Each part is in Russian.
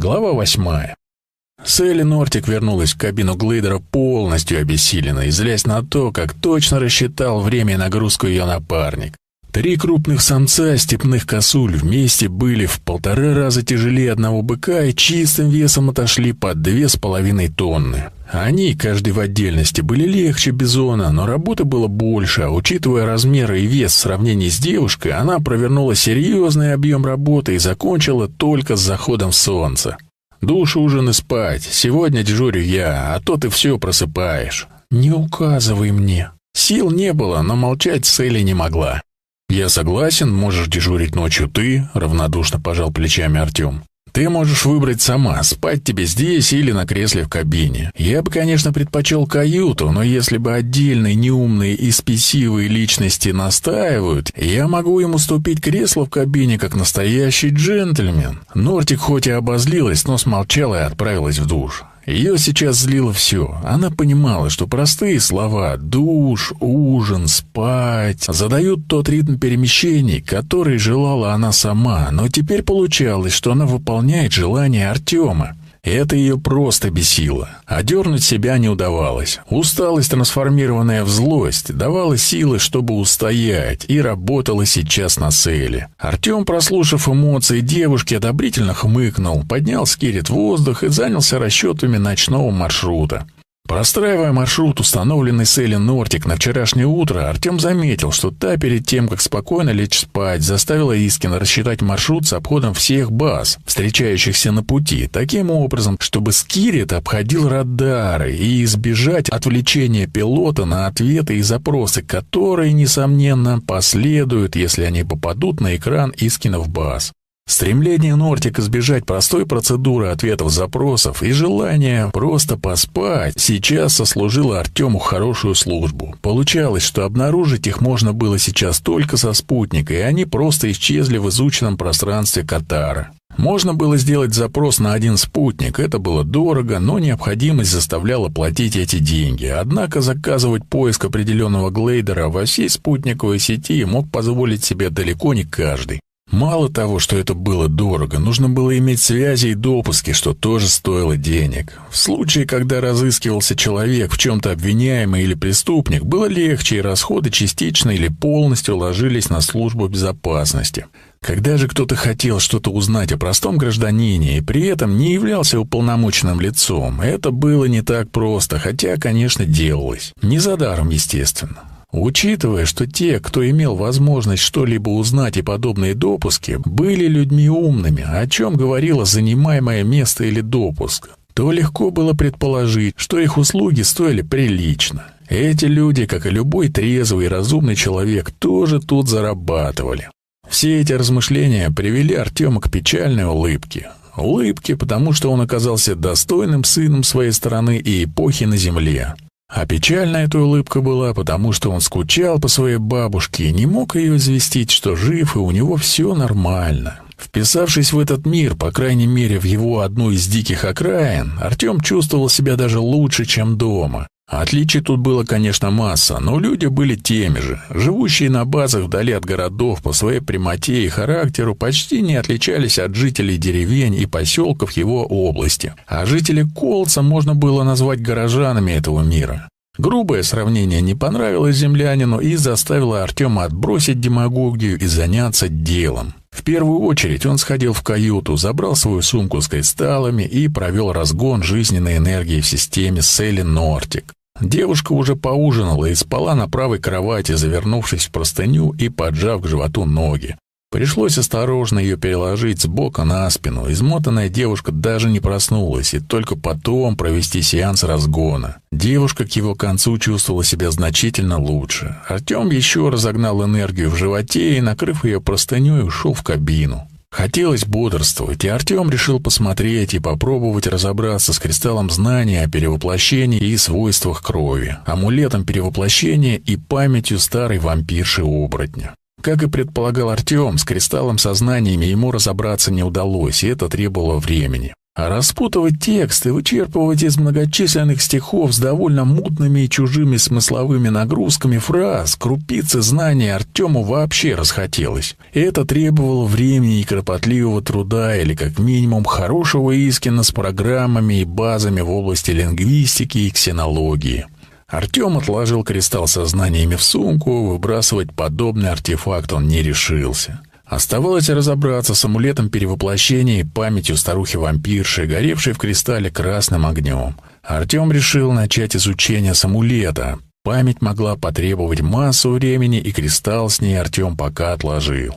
Глава восьмая. Селли Нортик вернулась в кабину Глейдера полностью обессиленной, злясь на то, как точно рассчитал время и нагрузку ее напарник. Три крупных самца степных косуль вместе были в полтора раза тяжелее одного быка и чистым весом отошли под две с половиной тонны. Они, каждый в отдельности, были легче бизона, но работы было больше, а учитывая размеры и вес в сравнении с девушкой, она провернула серьезный объем работы и закончила только с заходом солнца. «Душ, ужин и спать. Сегодня дежурю я, а то ты все просыпаешь». «Не указывай мне». Сил не было, но молчать Селли не могла. «Я согласен, можешь дежурить ночью ты», — равнодушно пожал плечами Артем. «Ты можешь выбрать сама, спать тебе здесь или на кресле в кабине. Я бы, конечно, предпочел каюту, но если бы отдельные неумные и спесивые личности настаивают, я могу им уступить кресло в кабине как настоящий джентльмен». Нортик хоть и обозлилась, но смолчала и отправилась в душ. Ее сейчас злило все. Она понимала, что простые слова «душ», «ужин», «спать» задают тот ритм перемещений, который желала она сама, но теперь получалось, что она выполняет желание Артема. Это ее просто бесило. Одернуть себя не удавалось. Усталость, трансформированная в злость, давала силы, чтобы устоять, и работала сейчас на Селе. Артем, прослушав эмоции девушки, одобрительно хмыкнул, поднял скирит в воздух и занялся расчетами ночного маршрута. Простраивая маршрут, установленный с Эллен Нортик на вчерашнее утро, Артем заметил, что та перед тем, как спокойно лечь спать, заставила Искина рассчитать маршрут с обходом всех баз, встречающихся на пути, таким образом, чтобы Скирит обходил радары и избежать отвлечения пилота на ответы и запросы, которые, несомненно, последуют, если они попадут на экран Искинов баз. Стремление Нортик избежать простой процедуры ответов запросов и желание просто поспать сейчас сослужило Артему хорошую службу. Получалось, что обнаружить их можно было сейчас только со спутника, и они просто исчезли в изученном пространстве Катара. Можно было сделать запрос на один спутник, это было дорого, но необходимость заставляла платить эти деньги. Однако заказывать поиск определенного глейдера во всей спутниковой сети мог позволить себе далеко не каждый. Мало того, что это было дорого, нужно было иметь связи и допуски, что тоже стоило денег. В случае, когда разыскивался человек в чем-то обвиняемый или преступник, было легче, и расходы частично или полностью ложились на службу безопасности. Когда же кто-то хотел что-то узнать о простом гражданине и при этом не являлся уполномоченным лицом, это было не так просто, хотя, конечно, делалось. Не за даром, естественно. Учитывая, что те, кто имел возможность что-либо узнать и подобные допуски, были людьми умными, о чем говорило занимаемое место или допуск, то легко было предположить, что их услуги стоили прилично. Эти люди, как и любой трезвый и разумный человек, тоже тут зарабатывали. Все эти размышления привели Артема к печальной улыбке. Улыбке, потому что он оказался достойным сыном своей страны и эпохи на земле. А печальная эта улыбка была, потому что он скучал по своей бабушке и не мог ее известить, что жив и у него все нормально. Вписавшись в этот мир, по крайней мере в его одну из диких окраин, Артем чувствовал себя даже лучше, чем дома. Отличий тут было, конечно, масса, но люди были теми же. Живущие на базах вдали от городов по своей прямоте и характеру почти не отличались от жителей деревень и поселков его области. А жители Колца можно было назвать горожанами этого мира. Грубое сравнение не понравилось землянину и заставило Артема отбросить демагогию и заняться делом. В первую очередь он сходил в каюту, забрал свою сумку с кристаллами и провел разгон жизненной энергии в системе Селли Нортик. Девушка уже поужинала и спала на правой кровати, завернувшись в простыню и поджав к животу ноги. Пришлось осторожно ее переложить с бока на спину. Измотанная девушка даже не проснулась, и только потом провести сеанс разгона. Девушка к его концу чувствовала себя значительно лучше. Артем еще разогнал энергию в животе и, накрыв ее простыней, ушел в кабину. Хотелось бодрствовать, и Артем решил посмотреть и попробовать разобраться с кристаллом знания о перевоплощении и свойствах крови, амулетом перевоплощения и памятью старой вампирши-оборотня. Как и предполагал Артем, с кристаллом сознаниями ему разобраться не удалось, и это требовало времени. А распутывать текст и вычерпывать из многочисленных стихов с довольно мутными и чужими смысловыми нагрузками фраз крупицы знаний Артему вообще расхотелось. Это требовало времени и кропотливого труда или, как минимум, хорошего искина с программами и базами в области лингвистики и ксенологии. Артем отложил кристалл со знаниями в сумку, выбрасывать подобный артефакт он не решился. Оставалось разобраться с амулетом перевоплощения и памятью старухи-вампирши, горевшей в кристалле красным огнем. Артем решил начать изучение с амулета. Память могла потребовать массу времени, и кристалл с ней Артем пока отложил.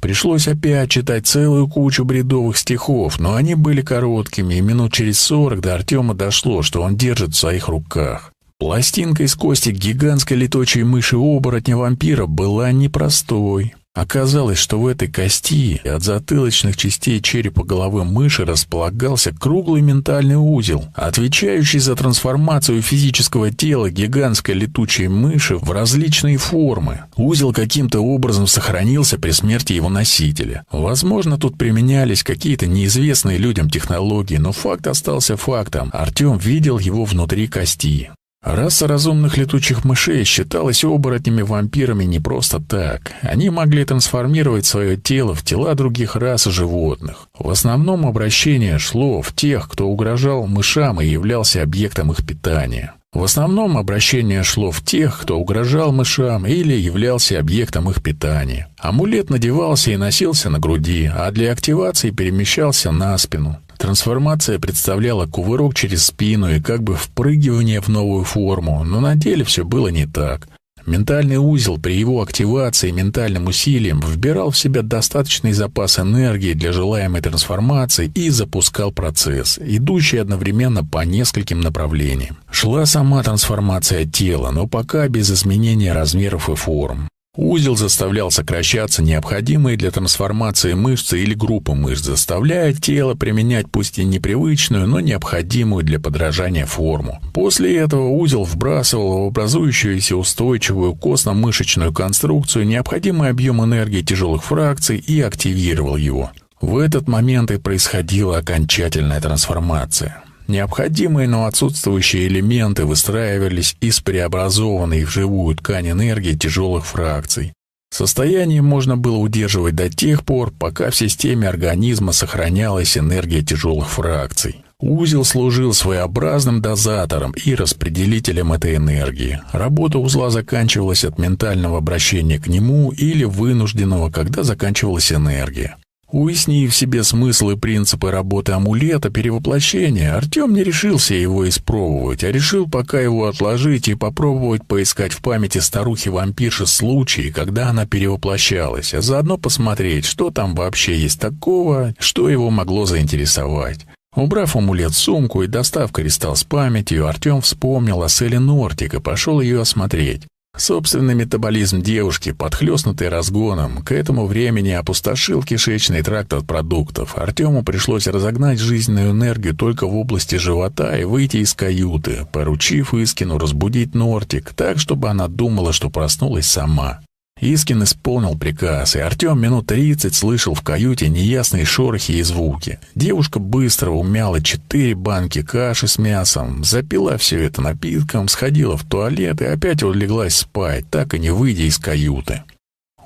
Пришлось опять читать целую кучу бредовых стихов, но они были короткими, и минут через сорок до Артема дошло, что он держит в своих руках. Пластинка из кости гигантской летучей мыши-оборотня-вампира была непростой. Оказалось, что в этой кости от затылочных частей черепа головы мыши располагался круглый ментальный узел, отвечающий за трансформацию физического тела гигантской летучей мыши в различные формы. Узел каким-то образом сохранился при смерти его носителя. Возможно, тут применялись какие-то неизвестные людям технологии, но факт остался фактом. Артем видел его внутри кости. Раса разумных летучих мышей считалась оборотнями-вампирами не просто так. Они могли трансформировать свое тело в тела других рас и животных. В основном обращение шло в тех, кто угрожал мышам и являлся объектом их питания. В основном обращение шло в тех, кто угрожал мышам или являлся объектом их питания. Амулет надевался и носился на груди, а для активации перемещался на спину. Трансформация представляла кувырок через спину и как бы впрыгивание в новую форму, но на деле все было не так. Ментальный узел при его активации ментальным усилием вбирал в себя достаточный запас энергии для желаемой трансформации и запускал процесс, идущий одновременно по нескольким направлениям. Шла сама трансформация тела, но пока без изменения размеров и форм. Узел заставлял сокращаться необходимые для трансформации мышцы или группы мышц, заставляя тело применять пусть и непривычную, но необходимую для подражания форму. После этого узел вбрасывал в образующуюся устойчивую костно-мышечную конструкцию необходимый объем энергии тяжелых фракций и активировал его. В этот момент и происходила окончательная трансформация. Необходимые, но отсутствующие элементы выстраивались из преобразованной в живую ткань энергии тяжелых фракций. Состояние можно было удерживать до тех пор, пока в системе организма сохранялась энергия тяжелых фракций. Узел служил своеобразным дозатором и распределителем этой энергии. Работа узла заканчивалась от ментального обращения к нему или вынужденного, когда заканчивалась энергия. Уяснив себе смысл и принципы работы амулета перевоплощения, Артем не решился его испробовать, а решил пока его отложить и попробовать поискать в памяти старухи-вампирши случаи, когда она перевоплощалась, а заодно посмотреть, что там вообще есть такого, что его могло заинтересовать. Убрав амулет в сумку и достав кристалл с памятью, Артем вспомнил о Селе Нортик и пошел ее осмотреть. Собственный метаболизм девушки, подхлёстнутый разгоном, к этому времени опустошил кишечный тракт от продуктов. Артему пришлось разогнать жизненную энергию только в области живота и выйти из каюты, поручив Искину разбудить Нортик так, чтобы она думала, что проснулась сама. Искин исполнил приказ, и Артем минут тридцать слышал в каюте неясные шорохи и звуки. Девушка быстро умяла четыре банки каши с мясом, запила все это напитком, сходила в туалет и опять улеглась спать, так и не выйдя из каюты.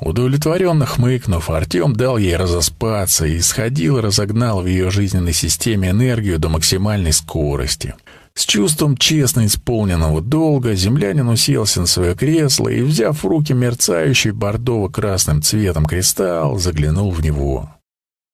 Удовлетворенно хмыкнув, Артем дал ей разоспаться и сходил разогнал в ее жизненной системе энергию до максимальной скорости. С чувством честно исполненного долга землянин уселся на свое кресло и, взяв в руки мерцающий бордово-красным цветом кристалл, заглянул в него.